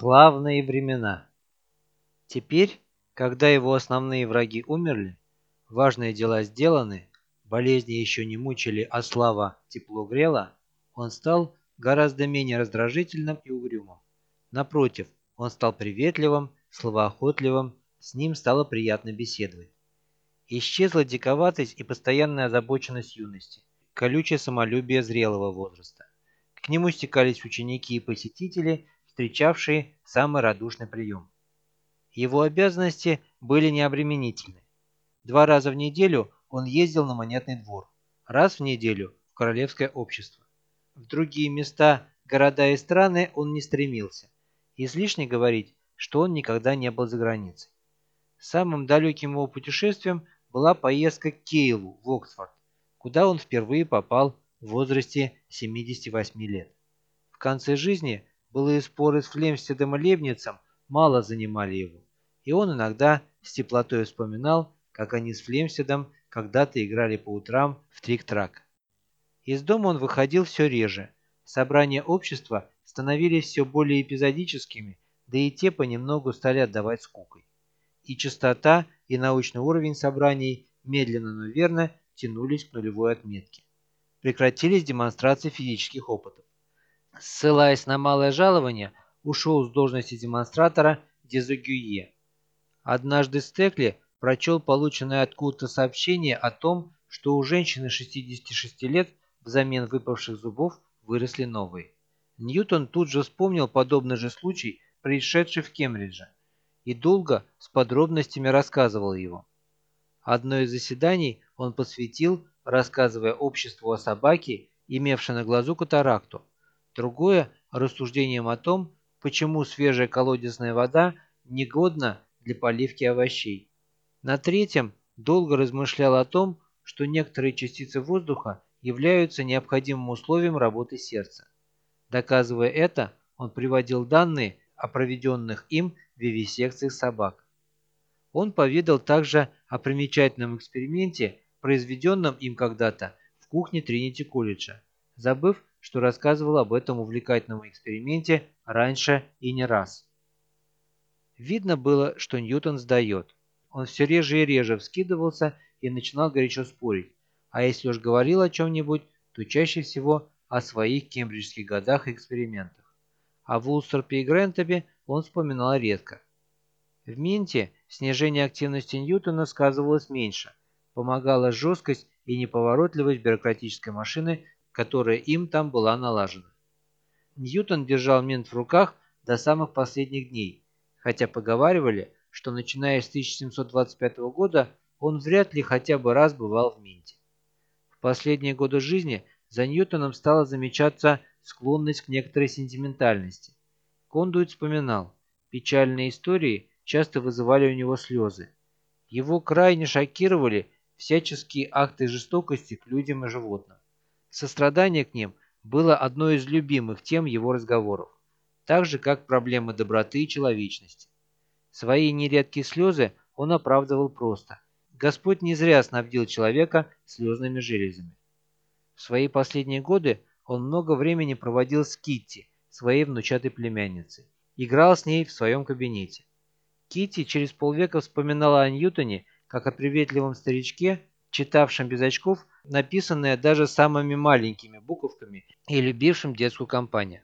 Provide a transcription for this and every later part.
Славные времена. Теперь, когда его основные враги умерли, важные дела сделаны, болезни еще не мучили, а слава тепло грела, он стал гораздо менее раздражительным и угрюмым. Напротив, он стал приветливым, словоохотливым, с ним стало приятно беседовать. Исчезла диковатость и постоянная озабоченность юности, колючее самолюбие зрелого возраста. К нему стекались ученики и посетители, встречавшие самый радушный прием. Его обязанности были необременительны. Два раза в неделю он ездил на монетный двор, раз в неделю в королевское общество. В другие места, города и страны он не стремился. Излишне говорить, что он никогда не был за границей. Самым далеким его путешествием была поездка к Кейлу в Оксфорд, куда он впервые попал в возрасте 78 лет. В конце жизни былые споры с Флемстедом и Лебницем мало занимали его, и он иногда с теплотой вспоминал, как они с Флемстедом когда-то играли по утрам в трик-трак. Из дома он выходил все реже, собрания общества становились все более эпизодическими, да и те понемногу стали отдавать скукой. И частота, и научный уровень собраний медленно, но верно тянулись к нулевой отметке. Прекратились демонстрации физических опытов. Ссылаясь на малое жалование, ушел с должности демонстратора Дезагюе. Однажды Стекли прочел полученное откуда-то сообщение о том, что у женщины 66 лет взамен выпавших зубов выросли новые. Ньютон тут же вспомнил подобный же случай, происшедший в Кембридже, и долго с подробностями рассказывал его. Одно из заседаний он посвятил, рассказывая обществу о собаке, имевшей на глазу катаракту, другое – рассуждением о том, почему свежая колодезная вода негодна для поливки овощей. На третьем долго размышлял о том, что некоторые частицы воздуха являются необходимым условием работы сердца. Доказывая это, он приводил данные о проведенных им вивисекциях собак. Он поведал также о примечательном эксперименте, произведенном им когда-то в кухне Тринити колледжа, забыв, что рассказывал об этом увлекательном эксперименте раньше и не раз. Видно было, что Ньютон сдает. Он все реже и реже вскидывался и начинал горячо спорить, а если уж говорил о чем-нибудь, то чаще всего о своих кембриджских годах и экспериментах. О Вулстерпе и Грентопе он вспоминал редко. В Минте снижение активности Ньютона сказывалось меньше, помогала жесткость и неповоротливость бюрократической машины, которая им там была налажена. Ньютон держал Минт в руках до самых последних дней, хотя поговаривали, что начиная с 1725 года он вряд ли хотя бы раз бывал в Минте. В последние годы жизни за Ньютоном стала замечаться склонность к некоторой сентиментальности. Кондуит вспоминал, печальные истории часто вызывали у него слезы. Его крайне шокировали всяческие акты жестокости к людям и животным. Сострадание к ним было одной из любимых тем его разговоров, так же, как проблемы доброты и человечности. Свои нередкие слезы он оправдывал просто. Господь не зря снабдил человека слезными железами. В свои последние годы он много времени проводил с Китти, своей внучатой племянницей. Играл с ней в своем кабинете. Китти через полвека вспоминала о Ньютоне, как о приветливом старичке, читавшем без очков, написанное даже самыми маленькими буковками и любившим детскую компанию.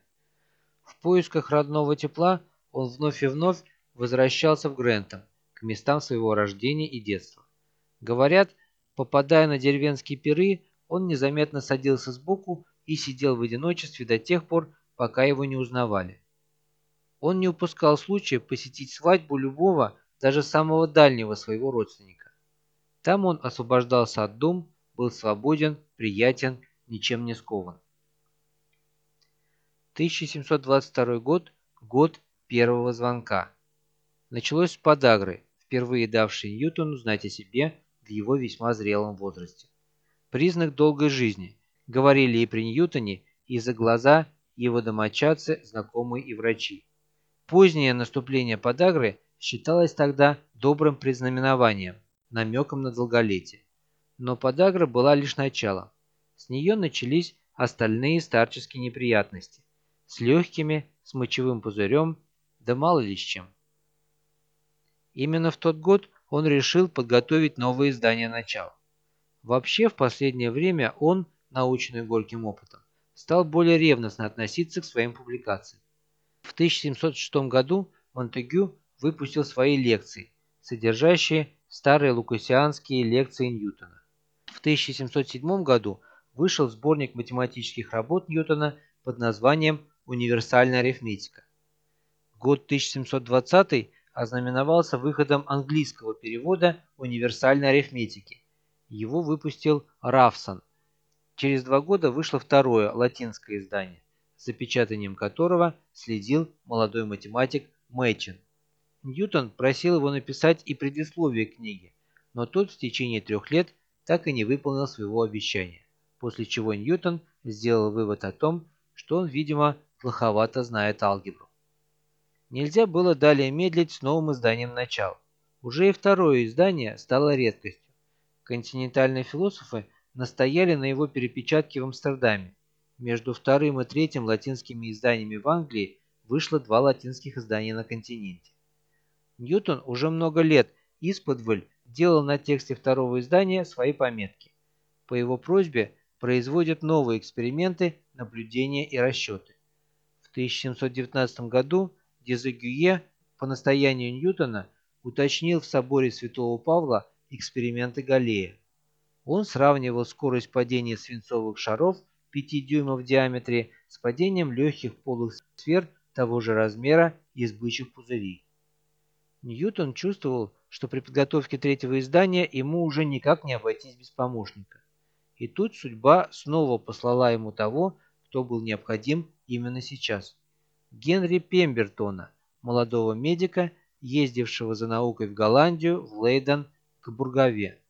В поисках родного тепла он вновь и вновь возвращался в Грентон, к местам своего рождения и детства. Говорят, попадая на деревенские пиры, он незаметно садился сбоку и сидел в одиночестве до тех пор, пока его не узнавали. Он не упускал случая посетить свадьбу любого, даже самого дальнего своего родственника. Там он освобождался от дум, был свободен, приятен, ничем не скован. 1722 год – год первого звонка. Началось с подагры, впервые давшей Ньютону знать о себе в его весьма зрелом возрасте. Признак долгой жизни, говорили и при Ньютоне, и за глаза его домочадцы, знакомые и врачи. Позднее наступление подагры считалось тогда добрым предзнаменованием, намеком на долголетие. Но подагра была лишь началом. С нее начались остальные старческие неприятности. С легкими, с мочевым пузырем, да мало ли с чем. Именно в тот год он решил подготовить новое издание «Начало». Вообще, в последнее время он, наученный горьким опытом, стал более ревностно относиться к своим публикациям. В 1706 году Монтегю выпустил свои лекции, содержащие старые лукасианские лекции Ньютона. В 1707 году вышел сборник математических работ Ньютона под названием «Универсальная арифметика». Год 1720 ознаменовался выходом английского перевода универсальной арифметики. Его выпустил Рафсон. Через два года вышло второе латинское издание, за печатанием которого следил молодой математик Мэчин. Ньютон просил его написать и предисловие книги, но тот в течение трех лет так и не выполнил своего обещания, после чего Ньютон сделал вывод о том, что он, видимо, плоховато знает алгебру. Нельзя было далее медлить с новым изданием «Начал». Уже и второе издание стало редкостью. Континентальные философы настояли на его перепечатке в Амстердаме. Между вторым и третьим латинскими изданиями в Англии вышло два латинских издания на континенте. Ньютон уже много лет исподволь делал на тексте второго издания свои пометки. По его просьбе производят новые эксперименты, наблюдения и расчеты. В 1719 году Дезагюе по настоянию Ньютона уточнил в соборе Святого Павла эксперименты Галлея. Он сравнивал скорость падения свинцовых шаров 5 дюймов в диаметре с падением легких полых сфер того же размера из бычьих пузырей. Ньютон чувствовал, что при подготовке третьего издания ему уже никак не обойтись без помощника. И тут судьба снова послала ему того, кто был необходим именно сейчас. Генри Пембертона, молодого медика, ездившего за наукой в Голландию, в Лейден, к Бургове.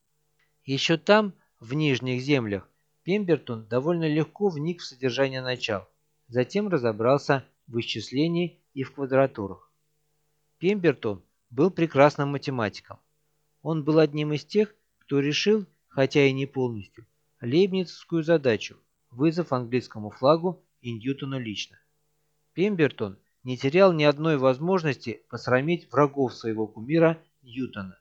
Еще там, в Нижних землях, Пембертон довольно легко вник в содержание начал, затем разобрался в исчислении и в квадратурах. Пембертон был прекрасным математиком. Он был одним из тех, кто решил, хотя и не полностью, лейбницевскую задачу, вызов английскому флагу и Ньютону лично. Пембертон не терял ни одной возможности посрамить врагов своего кумира Ньютона.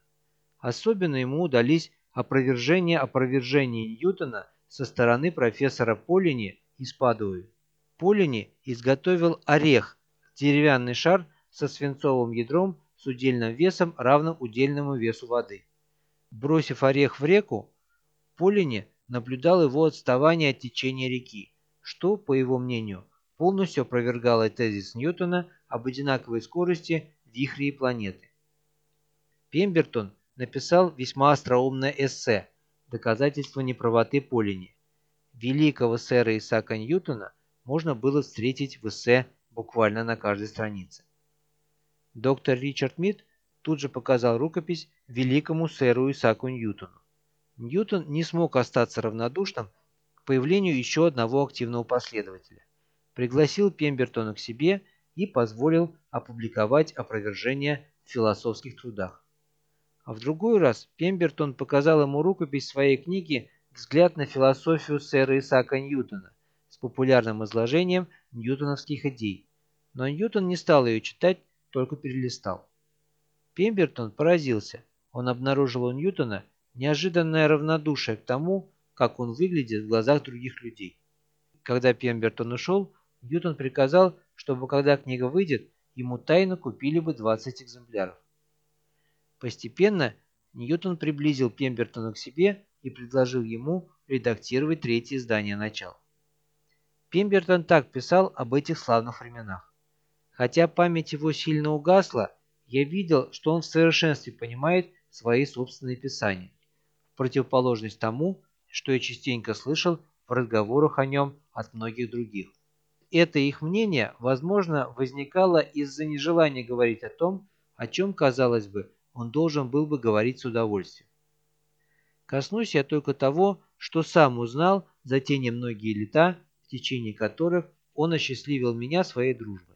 Особенно ему удались опровержения опровержений Ньютона со стороны профессора Полини из Падуи. Полини изготовил орех, деревянный шар со свинцовым ядром с удельным весом, равным удельному весу воды. Бросив орех в реку, Полини наблюдал его отставание от течения реки, что, по его мнению, полностью опровергала тезис Ньютона об одинаковой скорости вихрей планеты. Пембертон написал весьма остроумное эссе «Доказательство неправоты Полини». Великого сэра Исаака Ньютона можно было встретить в эссе буквально на каждой странице. Доктор Ричард Мид тут же показал рукопись великому сэру Исааку Ньютону. Ньютон не смог остаться равнодушным к появлению еще одного активного последователя пригласил Пембертона к себе и позволил опубликовать опровержение в философских трудах. А в другой раз Пембертон показал ему рукопись своей книги «Взгляд на философию сэра Исаака Ньютона» с популярным изложением ньютоновских идей, но Ньютон не стал ее читать, только перелистал. Пембертон поразился. Он обнаружил у Ньютона неожиданное равнодушие к тому, как он выглядит в глазах других людей. Когда Пембертон ушел, Ньютон приказал, чтобы когда книга выйдет, ему тайно купили бы 20 экземпляров. Постепенно Ньютон приблизил Пембертона к себе и предложил ему редактировать третье издание «Начал». Пембертон так писал об этих славных временах. Хотя память его сильно угасла, я видел, что он в совершенстве понимает свои собственные писания, в противоположность тому, что я частенько слышал в разговорах о нем от многих других. Это их мнение, возможно, возникало из-за нежелания говорить о том, о чем, казалось бы, он должен был бы говорить с удовольствием. Коснусь я только того, что сам узнал за те немногие лета, в течение которых он осчастливил меня своей дружбой.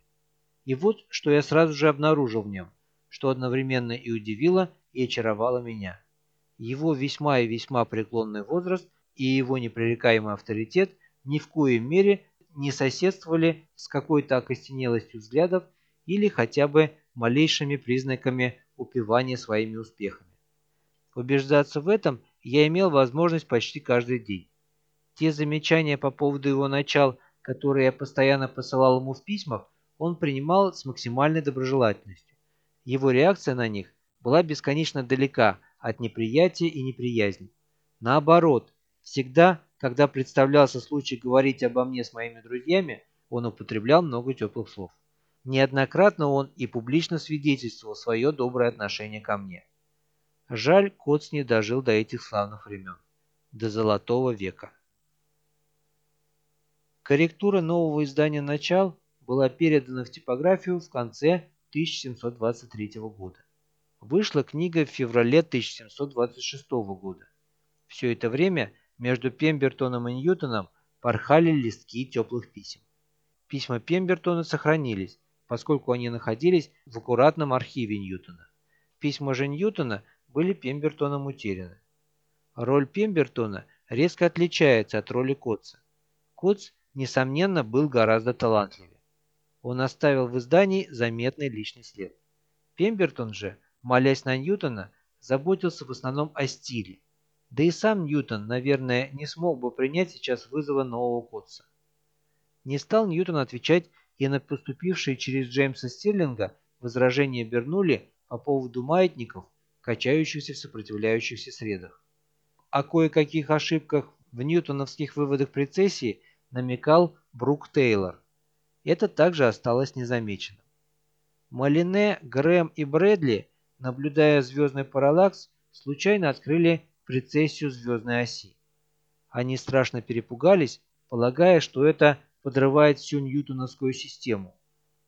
И вот, что я сразу же обнаружил в нем, что одновременно и удивило, и очаровало меня. Его весьма и весьма преклонный возраст и его непререкаемый авторитет ни в коей мере не соседствовали с какой-то окостенелостью взглядов или хотя бы малейшими признаками упивания своими успехами. Убеждаться в этом я имел возможность почти каждый день. Те замечания по поводу его начал, которые я постоянно посылал ему в письмах, он принимал с максимальной доброжелательностью. Его реакция на них была бесконечно далека от неприятия и неприязни. Наоборот, всегда, когда представлялся случай говорить обо мне с моими друзьями, он употреблял много теплых слов. Неоднократно он и публично свидетельствовал свое доброе отношение ко мне. Жаль, Коц не дожил до этих славных времен, до золотого века. Корректура нового издания «Начал» была передана в типографию в конце 1723 года. Вышла книга в феврале 1726 года. Все это время между Пембертоном и Ньютоном порхали листки теплых писем. Письма Пембертона сохранились, поскольку они находились в аккуратном архиве Ньютона. Письма же Ньютона были Пембертоном утеряны. Роль Пембертона резко отличается от роли Котца. Котц, несомненно, был гораздо талантливее он оставил в издании заметный личный след. Пембертон же, молясь на Ньютона, заботился в основном о стиле. Да и сам Ньютон, наверное, не смог бы принять сейчас вызова нового Котса. Не стал Ньютон отвечать и на поступившие через Джеймса Стирлинга возражения Бернули по поводу маятников, качающихся в сопротивляющихся средах. О кое-каких ошибках в ньютоновских выводах прецессии намекал Брук Тейлор – это также осталось незамеченным. Малине, Грэм и Брэдли, наблюдая звездный параллакс, случайно открыли прецессию звездной оси. Они страшно перепугались, полагая, что это подрывает всю ньютоновскую систему.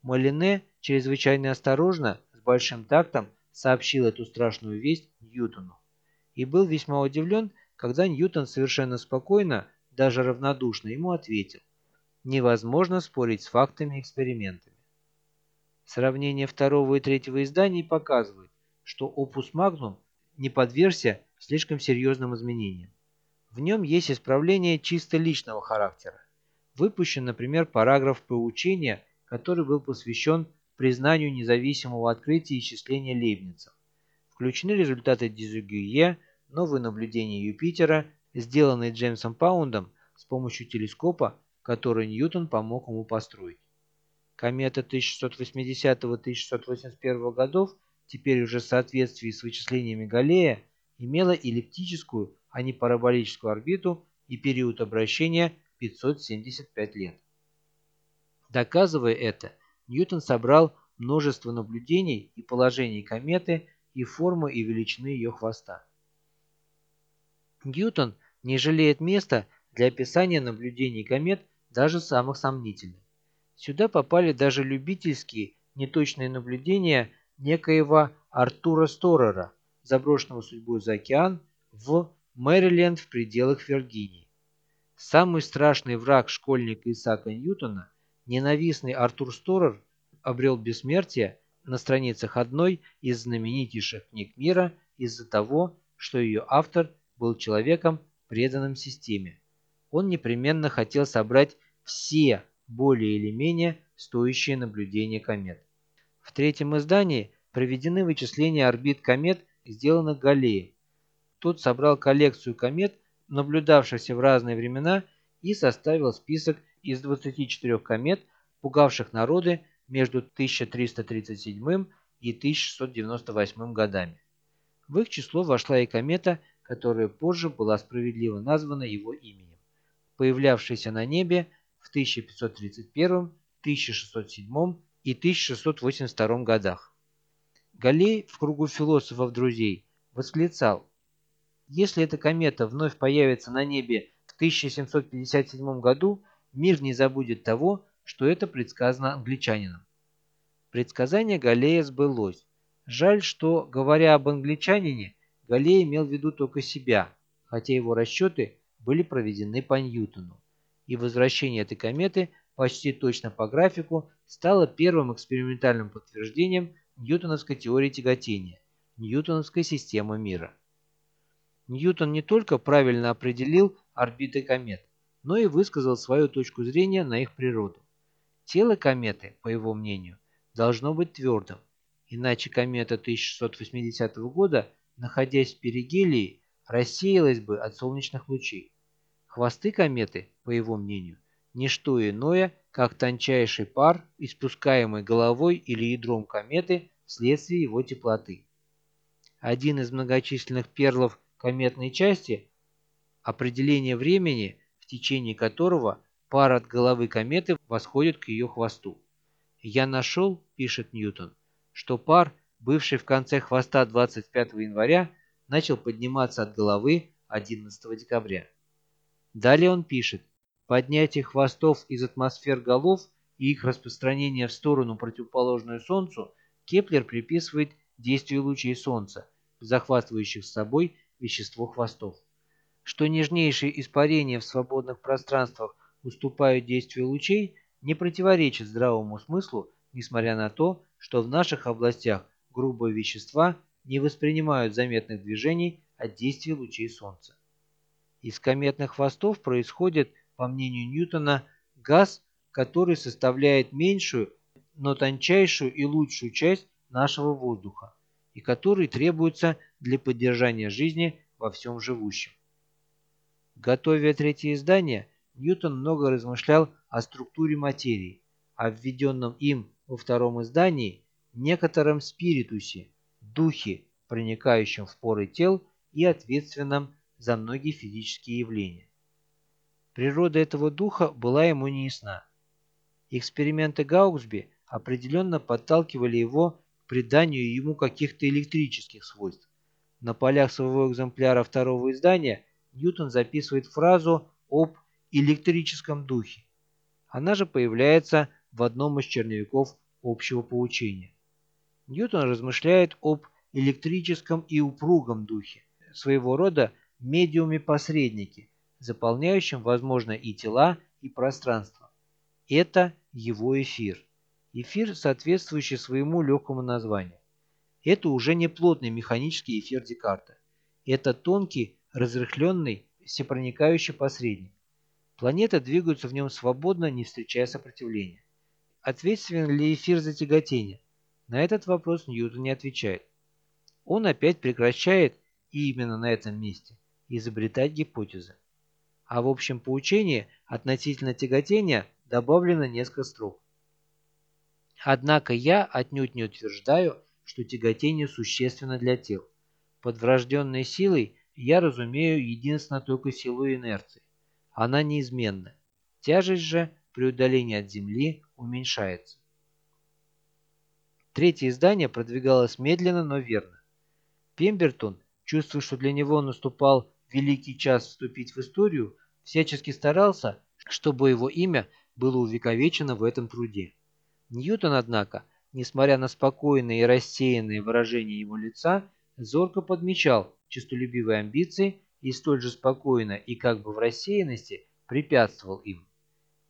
Малине чрезвычайно осторожно, с большим тактом, сообщил эту страшную весть Ньютону. И был весьма удивлен, когда Ньютон совершенно спокойно, даже равнодушно ему ответил невозможно спорить с фактами и экспериментами. Сравнение второго и третьего изданий показывает, что опус Magnum не подвергся слишком серьезным изменениям. В нем есть исправление чисто личного характера. Выпущен, например, параграф поучения, который был посвящен признанию независимого открытия исчисления Лейбница. Включены результаты Дизугюе, новые наблюдения Юпитера, сделанные Джеймсом Паундом с помощью телескопа который Ньютон помог ему построить. Комета 1680-1681 годов, теперь уже в соответствии с вычислениями Галлея, имела эллиптическую, а не параболическую орбиту и период обращения 575 лет. Доказывая это, Ньютон собрал множество наблюдений и положений кометы и формы и величины ее хвоста. Ньютон не жалеет места для описания наблюдений комет даже самых сомнительных. Сюда попали даже любительские неточные наблюдения некоего Артура Сторера, заброшенного судьбой за океан в Мэриленд в пределах Виргинии. Самый страшный враг школьника Исаака Ньютона, ненавистный Артур Сторер, обрел бессмертие на страницах одной из знаменитейших книг мира из-за того, что ее автор был человеком, преданным системе он непременно хотел собрать все более или менее стоящие наблюдения комет. В третьем издании проведены вычисления орбит комет, сделанных Галлеей. Тот собрал коллекцию комет, наблюдавшихся в разные времена, и составил список из 24 комет, пугавших народы между 1337 и 1698 годами. В их число вошла и комета, которая позже была справедливо названа его именем появлявшийся на небе в 1531, 1607 и 1682 годах. Галлей в кругу философов-друзей восклицал, «Если эта комета вновь появится на небе в 1757 году, мир не забудет того, что это предсказано англичанином». Предсказание Галлея сбылось. Жаль, что, говоря об англичанине, Галлей имел в виду только себя, хотя его расчеты были проведены по Ньютону, и возвращение этой кометы почти точно по графику стало первым экспериментальным подтверждением ньютоновской теории тяготения, ньютоновской системы мира. Ньютон не только правильно определил орбиты комет, но и высказал свою точку зрения на их природу. Тело кометы, по его мнению, должно быть твердым, иначе комета 1680 года, находясь в перигелии, рассеялась бы от солнечных лучей. Хвосты кометы, по его мнению, не что иное, как тончайший пар, испускаемый головой или ядром кометы вследствие его теплоты. Один из многочисленных перлов кометной части – определение времени, в течение которого пар от головы кометы восходит к ее хвосту. «Я нашел, — пишет Ньютон, — что пар, бывший в конце хвоста 25 января, начал подниматься от головы 11 декабря. Далее он пишет, поднятие хвостов из атмосфер голов и их распространение в сторону, противоположную Солнцу, Кеплер приписывает действию лучей Солнца, захватывающих с собой вещество хвостов. Что нежнейшие испарения в свободных пространствах уступают действию лучей, не противоречит здравому смыслу, несмотря на то, что в наших областях грубые вещества не воспринимают заметных движений от действия лучей Солнца. Из кометных хвостов происходит, по мнению Ньютона, газ, который составляет меньшую, но тончайшую и лучшую часть нашего воздуха, и который требуется для поддержания жизни во всем живущем. Готовя третье издание, Ньютон много размышлял о структуре материи, о введенном им во втором издании некотором спиритусе, духе, проникающем в поры тел и ответственном за многие физические явления. Природа этого духа была ему неясна. Эксперименты Гауксби определенно подталкивали его к приданию ему каких-то электрических свойств. На полях своего экземпляра второго издания Ньютон записывает фразу об электрическом духе. Она же появляется в одном из черновиков общего поучения. Ньютон размышляет об электрическом и упругом духе, своего рода медиуме-посреднике, заполняющем, возможно, и тела, и пространство. Это его эфир. Эфир, соответствующий своему легкому названию. Это уже не плотный механический эфир Декарта. Это тонкий, разрыхленный, всепроникающий посредник. Планеты двигаются в нем свободно, не встречая сопротивления. Ответственен ли эфир за тяготение? На этот вопрос Ньютон не отвечает. Он опять прекращает, именно на этом месте, изобретать гипотезы. А в общем поучении относительно тяготения добавлено несколько строк. Однако я отнюдь не утверждаю, что тяготение существенно для тел. Под врожденной силой я разумею единственно только силу инерции. Она неизменна. Тяжесть же при удалении от Земли уменьшается. Третье издание продвигалось медленно, но верно. Пембертон чувствуя, что для него наступал великий час вступить в историю, всячески старался, чтобы его имя было увековечено в этом труде. Ньютон, однако, несмотря на спокойное и рассеянное выражение его лица, зорко подмечал честолюбивые амбиции и столь же спокойно и как бы в рассеянности препятствовал им.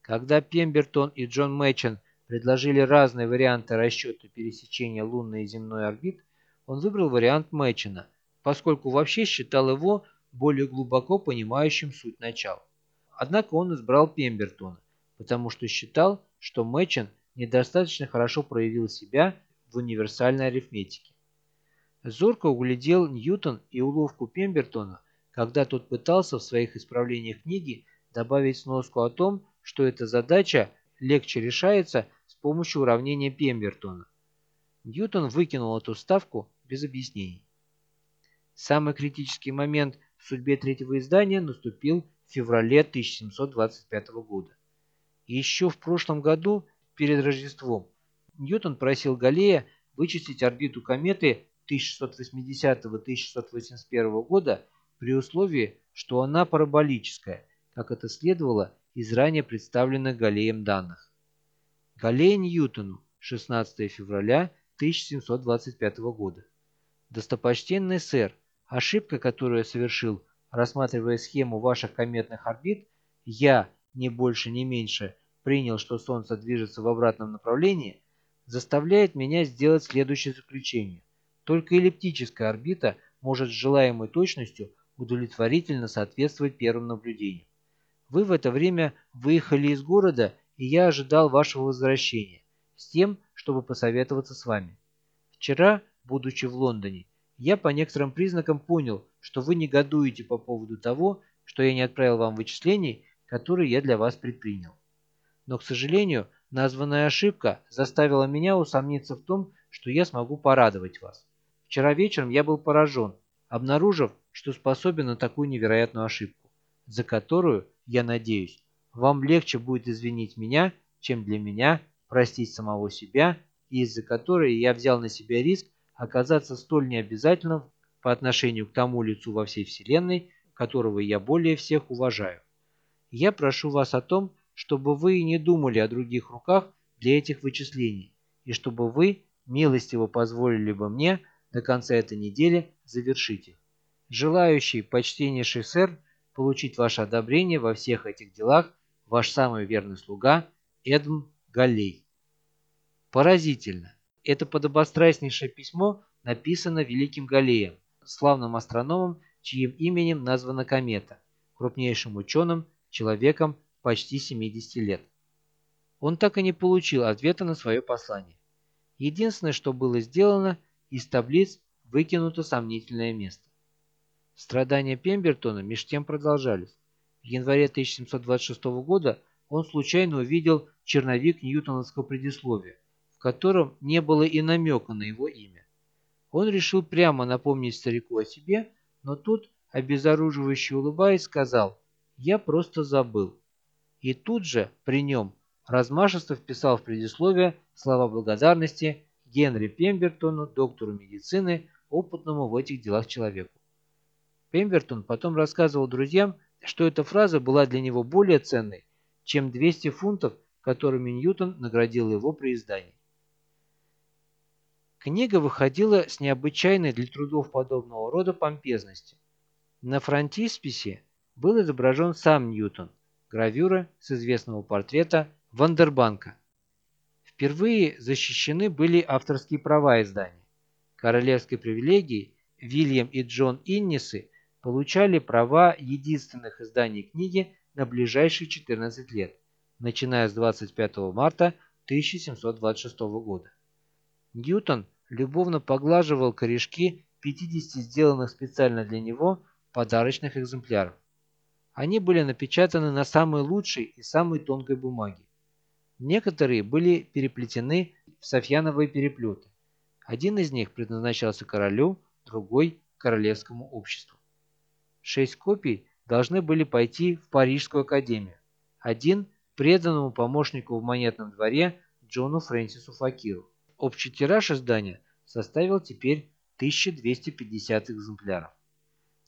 Когда Пембертон и Джон Мэчен предложили разные варианты расчета пересечения лунной и земной орбит, он выбрал вариант Мэчена – поскольку вообще считал его более глубоко понимающим суть начал. Однако он избрал Пембертона, потому что считал, что Мэчен недостаточно хорошо проявил себя в универсальной арифметике. Зорко углядел Ньютон и уловку Пембертона, когда тот пытался в своих исправлениях книги добавить сноску о том, что эта задача легче решается помощью уравнения Пембертона. Ньютон выкинул эту ставку без объяснений. Самый критический момент в судьбе третьего издания наступил в феврале 1725 года. Еще в прошлом году, перед Рождеством, Ньютон просил Галлея вычислить орбиту кометы 1680-1681 года при условии, что она параболическая, как это следовало из ранее представленных Галлеем данных. Галлей Ньютону, 16 февраля 1725 года. Достопочтенный сэр, Ошибка, которую я совершил, рассматривая схему ваших кометных орбит, я, не больше, не меньше, принял, что Солнце движется в обратном направлении, заставляет меня сделать следующее заключение. Только эллиптическая орбита может с желаемой точностью удовлетворительно соответствовать первым наблюдениям. Вы в это время выехали из города, и я ожидал вашего возвращения, с тем, чтобы посоветоваться с вами. Вчера, будучи в Лондоне, я по некоторым признакам понял, что вы негодуете по поводу того, что я не отправил вам вычислений, которые я для вас предпринял. Но, к сожалению, названная ошибка заставила меня усомниться в том, что я смогу порадовать вас. Вчера вечером я был поражен, обнаружив, что способен на такую невероятную ошибку, за которую, я надеюсь, вам легче будет извинить меня, чем для меня простить самого себя, из-за которой я взял на себя риск оказаться столь необязательным по отношению к тому лицу во всей Вселенной, которого я более всех уважаю. Я прошу вас о том, чтобы вы не думали о других руках для этих вычислений, и чтобы вы милостиво позволили бы мне до конца этой недели завершить их. Желающий, почтеннейший сэр, получить ваше одобрение во всех этих делах, ваш самый верный слуга Эдм Галлей. Поразительно. Это подобострастнейшее письмо написано великим Галлеем, славным астрономом, чьим именем названа комета, крупнейшим ученым, человеком почти 70 лет. Он так и не получил ответа на свое послание. Единственное, что было сделано, из таблиц выкинуто сомнительное место. Страдания Пембертона меж тем продолжались. В январе 1726 года он случайно увидел черновик ньютоновского предисловия, в котором не было и намека на его имя. Он решил прямо напомнить старику о себе, но тут, обезоруживающе улыбаясь, сказал «Я просто забыл». И тут же, при нем, размашисто вписал в предисловие слова благодарности Генри Пембертону, доктору медицины, опытному в этих делах человеку. Пембертон потом рассказывал друзьям, что эта фраза была для него более ценной, чем 200 фунтов, которыми Ньютон наградил его при издании. Книга выходила с необычайной для трудов подобного рода помпезностью. На фронтисписе был изображен сам Ньютон, гравюра с известного портрета Вандербанка. Впервые защищены были авторские права издания. Королевской привилегией Вильям и Джон Иннисы получали права единственных изданий книги на ближайшие 14 лет, начиная с 25 марта 1726 года. Ньютон любовно поглаживал корешки 50 сделанных специально для него подарочных экземпляров. Они были напечатаны на самой лучшей и самой тонкой бумаге. Некоторые были переплетены в софьяновые переплеты. Один из них предназначался королю, другой – королевскому обществу. Шесть копий должны были пойти в Парижскую академию. Один – преданному помощнику в монетном дворе Джону Фрэнсису Факиру. Общий тираж издания составил теперь 1250 экземпляров.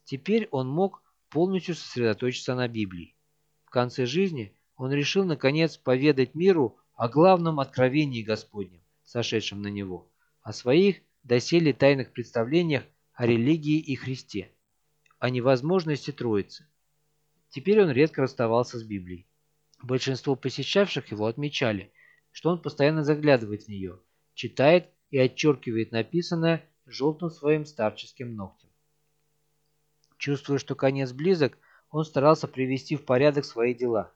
Теперь он мог полностью сосредоточиться на Библии. В конце жизни он решил, наконец, поведать миру о главном откровении Господнем, сошедшем на него, о своих доселе тайных представлениях о религии и Христе о невозможности Троицы. Теперь он редко расставался с Библией. Большинство посещавших его отмечали, что он постоянно заглядывает в нее, читает и отчеркивает написанное желтым своим старческим ногтем. Чувствуя, что конец близок, он старался привести в порядок свои дела.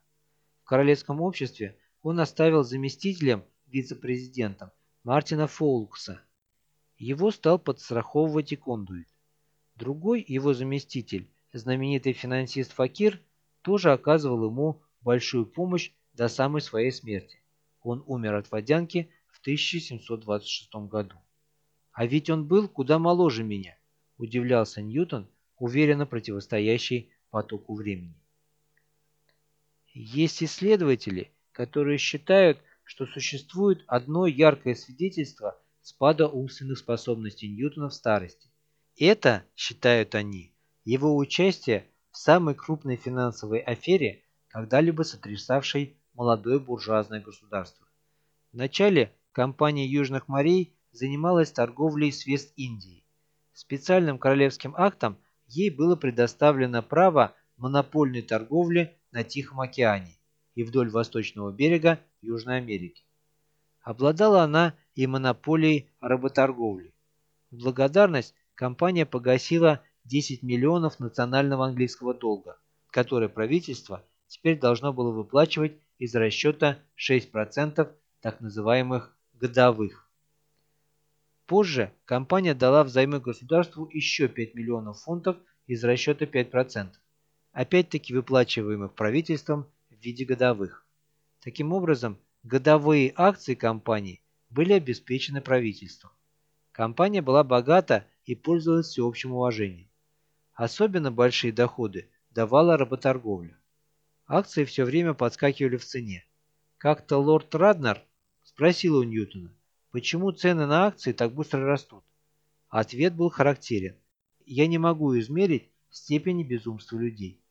В королевском обществе он оставил заместителем вице-президентом Мартина Фоулкса. Его стал подстраховывать и кондуит. Другой его заместитель, знаменитый финансист Факир, тоже оказывал ему большую помощь до самой своей смерти. Он умер от водянки в 1726 году. А ведь он был куда моложе меня, удивлялся Ньютон, уверенно противостоящий потоку времени. Есть исследователи, которые считают, что существует одно яркое свидетельство спада умственных способностей Ньютона в старости. Это, считают они, его участие в самой крупной финансовой афере, когда-либо сотрясавшей молодое буржуазное государство. Вначале компания Южных морей занималась торговлей с Вест-Индией. Специальным королевским актом ей было предоставлено право монопольной торговли на Тихом океане и вдоль восточного берега Южной Америки. Обладала она и монополией работорговли. В благодарность компания погасила 10 миллионов национального английского долга, который правительство теперь должно было выплачивать из расчета 6% так называемых годовых. Позже компания дала взаймы государству еще 5 миллионов фунтов из расчета 5%, опять-таки выплачиваемых правительством в виде годовых. Таким образом, годовые акции компании были обеспечены правительством. Компания была богата и пользовалась всеобщим уважением. Особенно большие доходы давала работорговля. Акции все время подскакивали в цене. Как-то лорд Раднер спросил у Ньютона, почему цены на акции так быстро растут. Ответ был характерен. Я не могу измерить степень безумства людей.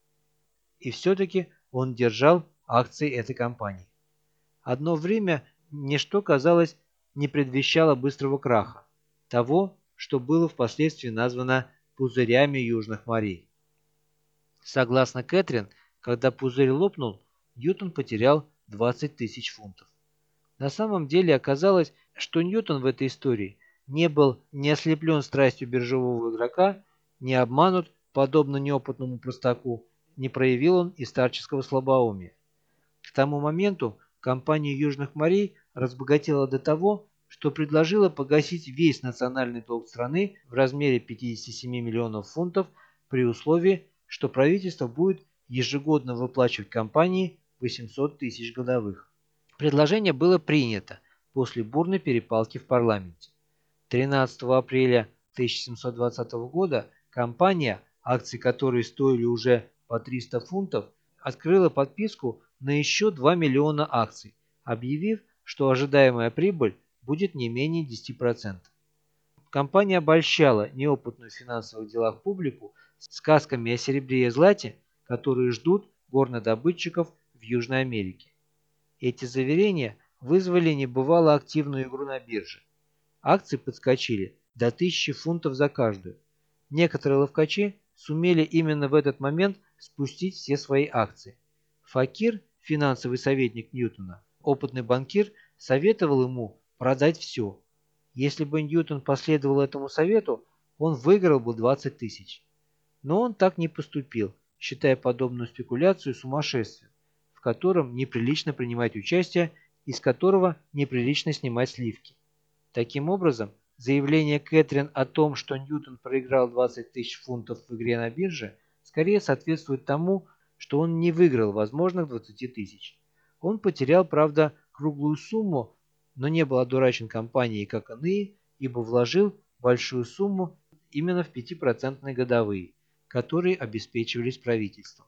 И все-таки он держал акции этой компании. Одно время ничто, казалось, не предвещало быстрого краха, того, что было впоследствии названо пузырями южных морей. Согласно Кэтрин, когда пузырь лопнул, Ньютон потерял 20 тысяч фунтов. На самом деле оказалось, что Ньютон в этой истории не был не ослеплен страстью биржевого игрока, не обманут, подобно неопытному простаку, не проявил он и старческого слабоумия. К тому моменту компания Южных морей разбогатела до того, что предложила погасить весь национальный долг страны в размере 57 миллионов фунтов при условии, что правительство будет ежегодно выплачивать компании 800 тысяч годовых. Предложение было принято после бурной перепалки в парламенте. 13 апреля 1720 года компания, акции которой стоили уже по 300 фунтов, открыла подписку на еще 2 миллиона акций, объявив, что ожидаемая прибыль будет не менее 10%. Компания обольщала неопытную в финансовых делах публику сказками о серебре и злате, которые ждут горнодобытчиков в Южной Америке. Эти заверения вызвали небывало активную игру на бирже. Акции подскочили до 1000 фунтов за каждую. Некоторые ловкачи сумели именно в этот момент спустить все свои акции. Факир, финансовый советник Ньютона, опытный банкир, советовал ему продать все. Если бы Ньютон последовал этому совету, он выиграл бы 20 тысяч. Но он так не поступил, считая подобную спекуляцию сумасшествием, в котором неприлично принимать участие и с которого неприлично снимать сливки. Таким образом, заявление Кэтрин о том, что Ньютон проиграл 20 тысяч фунтов в игре на бирже, скорее соответствует тому, что он не выиграл возможных 20 тысяч. Он потерял, правда, круглую сумму, но не был одурачен компанией, как иные, ибо вложил большую сумму именно в 5% годовые которые обеспечивались правительством.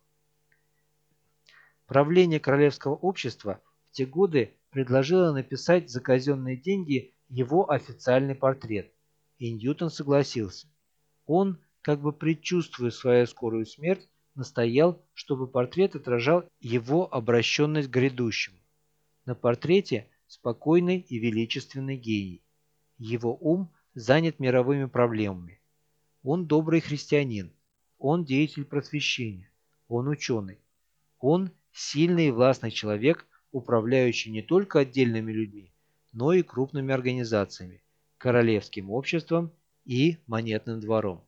Правление Королевского общества в те годы предложило написать за казенные деньги его официальный портрет, и Ньютон согласился. Он, как бы предчувствуя свою скорую смерть, настоял, чтобы портрет отражал его обращенность к грядущему. На портрете спокойный и величественный гений. Его ум занят мировыми проблемами. Он добрый христианин, он деятель просвещения. Он ученый. Он сильный и властный человек, управляющий не только отдельными людьми, но и крупными организациями, королевским обществом и монетным двором.